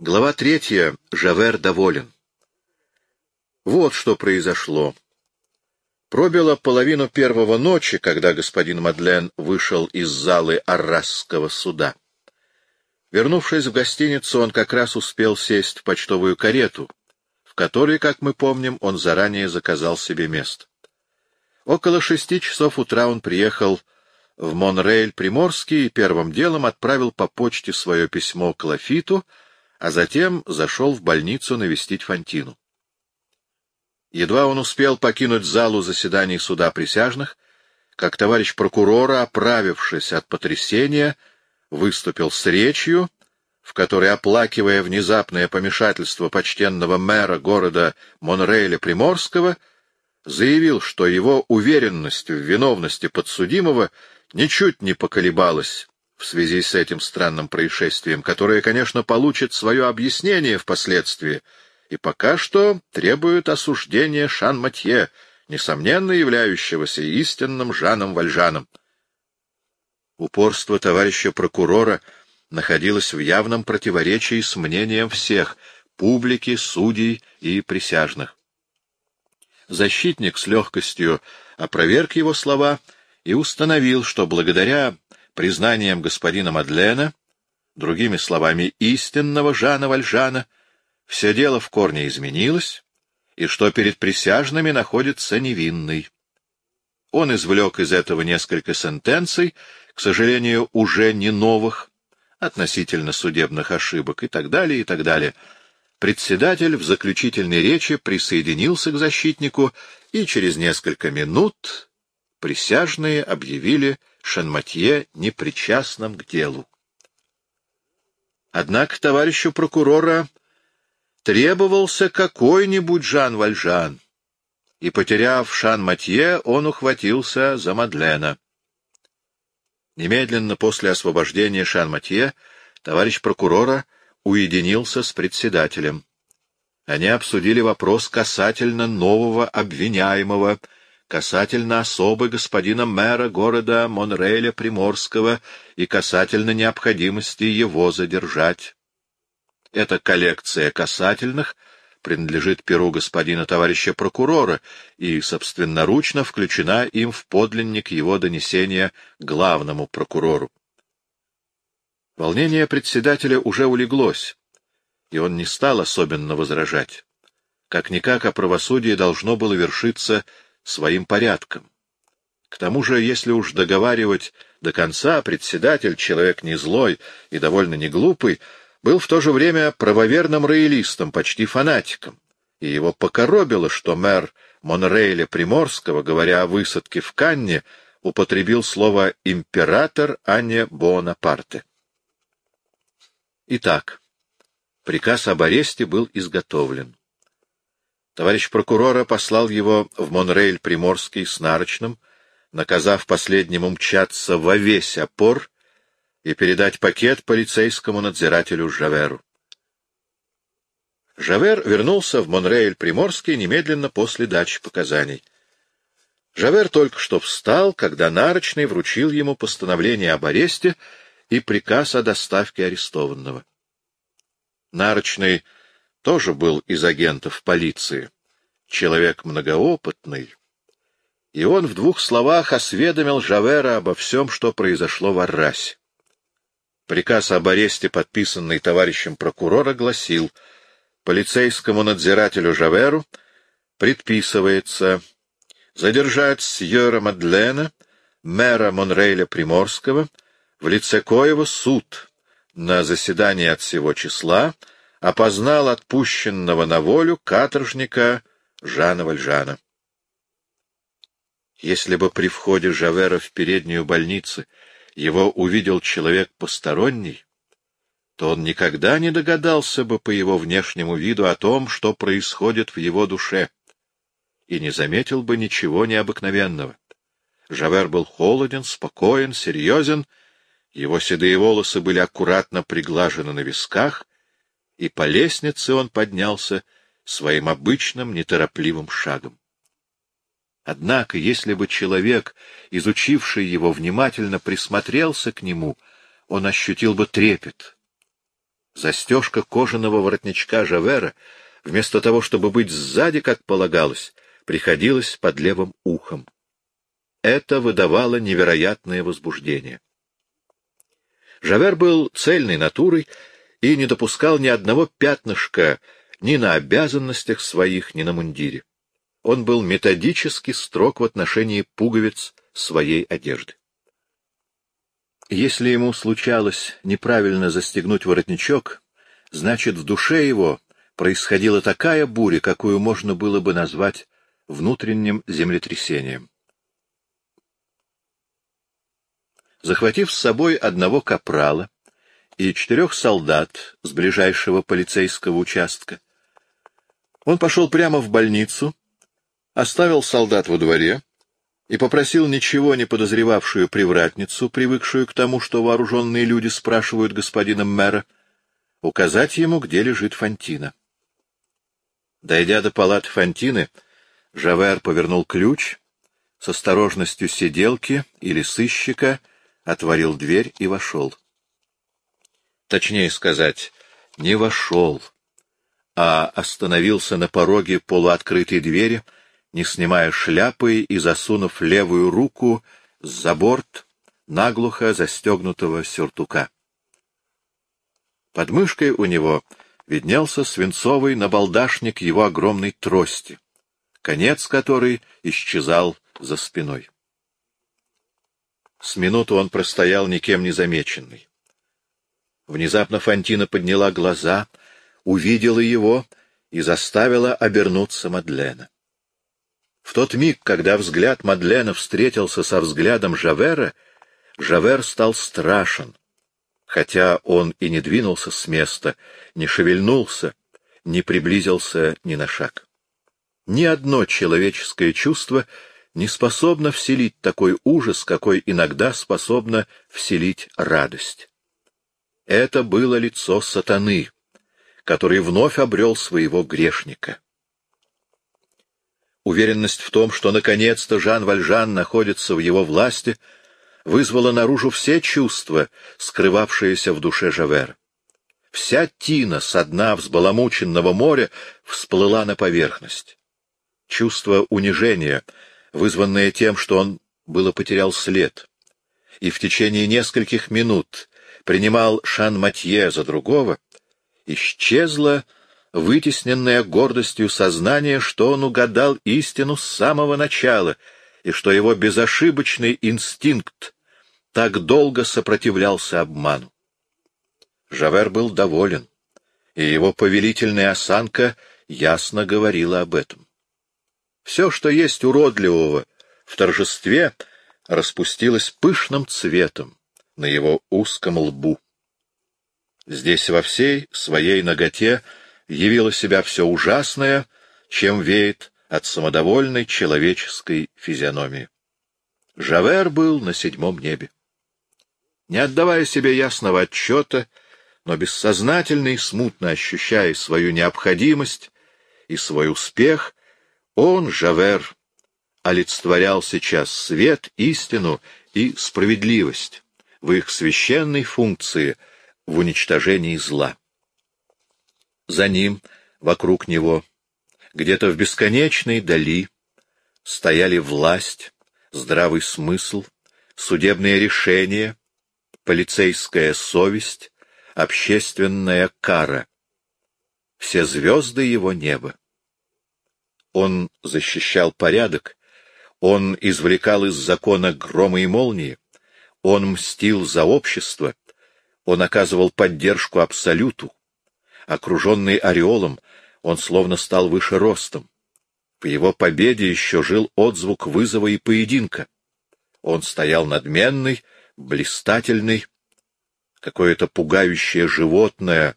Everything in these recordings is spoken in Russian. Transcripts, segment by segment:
Глава третья. Жавер доволен. Вот что произошло. Пробило половину первого ночи, когда господин Мадлен вышел из залы Аррасского суда. Вернувшись в гостиницу, он как раз успел сесть в почтовую карету, в которой, как мы помним, он заранее заказал себе место. Около шести часов утра он приехал в Монрейль-Приморский и первым делом отправил по почте свое письмо к Лафиту, а затем зашел в больницу навестить Фантину. Едва он успел покинуть залу заседаний суда присяжных, как товарищ прокурора, оправившись от потрясения, выступил с речью, в которой, оплакивая внезапное помешательство почтенного мэра города Монрейля Приморского, заявил, что его уверенность в виновности подсудимого ничуть не поколебалась в связи с этим странным происшествием, которое, конечно, получит свое объяснение впоследствии, и пока что требует осуждения Шан-Матье, несомненно являющегося истинным Жаном Вальжаном. Упорство товарища прокурора находилось в явном противоречии с мнением всех — публики, судей и присяжных. Защитник с легкостью опроверг его слова и установил, что благодаря признаниям господина Мадлена, другими словами, истинного Жана Вальжана, все дело в корне изменилось, и что перед присяжными находится невинный. Он извлек из этого несколько сентенций, к сожалению, уже не новых, относительно судебных ошибок и так далее, и так далее. Председатель в заключительной речи присоединился к защитнику, и через несколько минут присяжные объявили Шанматье непричастным к делу. Однако товарищу прокурора требовался какой-нибудь Жан Вальжан, и, потеряв Шан-Матье, он ухватился за Мадлена. Немедленно после освобождения Шан-Матье товарищ прокурора уединился с председателем. Они обсудили вопрос касательно нового обвиняемого, касательно особы господина мэра города Монреля Приморского и касательно необходимости его задержать. Эта коллекция касательных принадлежит перу господина товарища прокурора и собственноручно включена им в подлинник его донесения главному прокурору. Волнение председателя уже улеглось, и он не стал особенно возражать. Как-никак о правосудии должно было вершиться своим порядком. К тому же, если уж договаривать до конца, председатель, человек не злой и довольно не глупый, был в то же время правоверным роялистом, почти фанатиком, и его покоробило, что мэр Монрейля Приморского, говоря о высадке в Канне, употребил слово «император», а не «Бонапарте». Итак, приказ об аресте был изготовлен. Товарищ прокурора послал его в Монрейль Приморский с нарочным, наказав последнему мчаться во весь опор и передать пакет полицейскому надзирателю Жаверу. Жавер вернулся в Монрейль-Приморский немедленно после дачи показаний. Жавер только что встал, когда Нарочный вручил ему постановление об аресте и приказ о доставке арестованного. Нарочный тоже был из агентов полиции, человек многоопытный, и он в двух словах осведомил Жавера обо всем, что произошло в Аррасе. Приказ об аресте, подписанный товарищем прокурора, гласил полицейскому надзирателю Жаверу предписывается задержать Сьера Мадлена, мэра Монрейля Приморского, в лице коего суд на заседании от всего числа опознал отпущенного на волю каторжника Жана Вальжана. Если бы при входе Жавера в переднюю больницы его увидел человек посторонний, то он никогда не догадался бы по его внешнему виду о том, что происходит в его душе, и не заметил бы ничего необыкновенного. Жавер был холоден, спокоен, серьезен, его седые волосы были аккуратно приглажены на висках, и по лестнице он поднялся своим обычным неторопливым шагом. Однако, если бы человек, изучивший его, внимательно присмотрелся к нему, он ощутил бы трепет. Застежка кожаного воротничка Жавера, вместо того, чтобы быть сзади, как полагалось, приходилась под левым ухом. Это выдавало невероятное возбуждение. Жавер был цельной натурой и не допускал ни одного пятнышка ни на обязанностях своих, ни на мундире. Он был методически строг в отношении пуговиц своей одежды. Если ему случалось неправильно застегнуть воротничок, значит, в душе его происходила такая буря, какую можно было бы назвать внутренним землетрясением. Захватив с собой одного капрала и четырех солдат с ближайшего полицейского участка, он пошел прямо в больницу, оставил солдат во дворе и попросил ничего не подозревавшую привратницу, привыкшую к тому, что вооруженные люди спрашивают господина мэра, указать ему, где лежит Фантина. Дойдя до палаты Фантины, Жавер повернул ключ, с осторожностью сиделки или сыщика отворил дверь и вошел. Точнее сказать, не вошел, а остановился на пороге полуоткрытой двери, не снимая шляпы и засунув левую руку за борт наглухо застегнутого сюртука. Под мышкой у него виднелся свинцовый набалдашник его огромной трости, конец которой исчезал за спиной. С минуту он простоял никем не замеченный. Внезапно Фантина подняла глаза, увидела его и заставила обернуться Мадлена. В тот миг, когда взгляд Мадлена встретился со взглядом Жавера, Жавер стал страшен, хотя он и не двинулся с места, не шевельнулся, не приблизился ни на шаг. Ни одно человеческое чувство не способно вселить такой ужас, какой иногда способно вселить радость. Это было лицо сатаны, который вновь обрел своего грешника. Уверенность в том, что наконец-то Жан Вальжан находится в его власти, вызвала наружу все чувства, скрывавшиеся в душе Жавера. Вся тина со дна взбаламученного моря всплыла на поверхность. Чувство унижения, вызванное тем, что он было потерял след, и в течение нескольких минут принимал Шан-Матье за другого, исчезло вытесненное гордостью сознание, что он угадал истину с самого начала, и что его безошибочный инстинкт так долго сопротивлялся обману. Жавер был доволен, и его повелительная осанка ясно говорила об этом. Все, что есть уродливого в торжестве, распустилось пышным цветом на его узком лбу. Здесь во всей своей ноготе явило себя все ужасное, чем веет от самодовольной человеческой физиономии. Жавер был на седьмом небе. Не отдавая себе ясного отчета, но бессознательно и смутно ощущая свою необходимость и свой успех, он, Жавер, олицетворял сейчас свет, истину и справедливость в их священной функции в уничтожении зла. За ним, вокруг него, где-то в бесконечной дали, стояли власть, здравый смысл, судебные решения, полицейская совесть, общественная кара. Все звезды его неба. Он защищал порядок, он извлекал из закона грома и молнии, он мстил за общество, он оказывал поддержку Абсолюту, Окруженный ореолом, он словно стал выше ростом. В его победе еще жил отзвук вызова и поединка. Он стоял надменный, блистательный, какое-то пугающее животное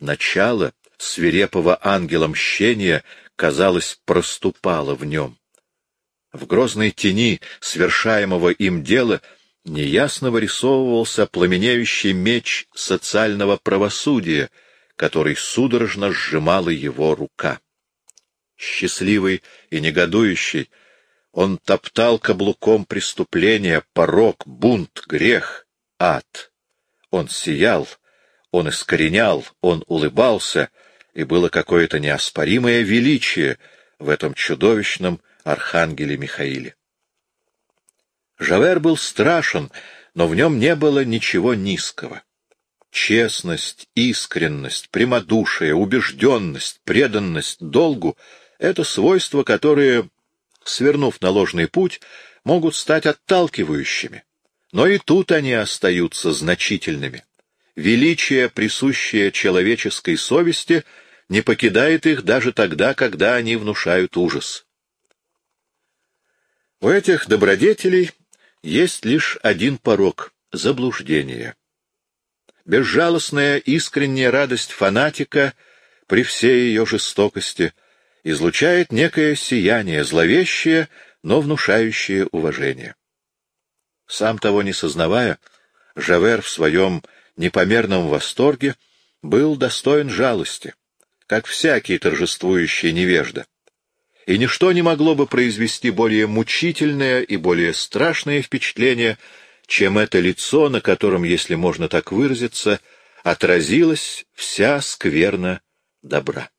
начало свирепого ангела мщения, казалось, проступало в нем. В грозной тени свершаемого им дела неясно вырисовывался пламенеющий меч социального правосудия — который судорожно сжимала его рука. Счастливый и негодующий, он топтал каблуком преступления, порог, бунт, грех, ад. Он сиял, Он искоренял, он улыбался, и было какое-то неоспоримое величие в этом чудовищном архангеле Михаиле. Жавер был страшен, но в нем не было ничего низкого. Честность, искренность, прямодушие, убежденность, преданность долгу — это свойства, которые, свернув на ложный путь, могут стать отталкивающими. Но и тут они остаются значительными. Величие, присущее человеческой совести, не покидает их даже тогда, когда они внушают ужас. У этих добродетелей есть лишь один порог — заблуждение. Безжалостная искренняя радость фанатика при всей ее жестокости излучает некое сияние, зловещее, но внушающее уважение. Сам того не сознавая, Жавер в своем непомерном восторге был достоин жалости, как всякий торжествующий невежда и ничто не могло бы произвести более мучительное и более страшное впечатление, чем это лицо, на котором, если можно так выразиться, отразилась вся скверна добра.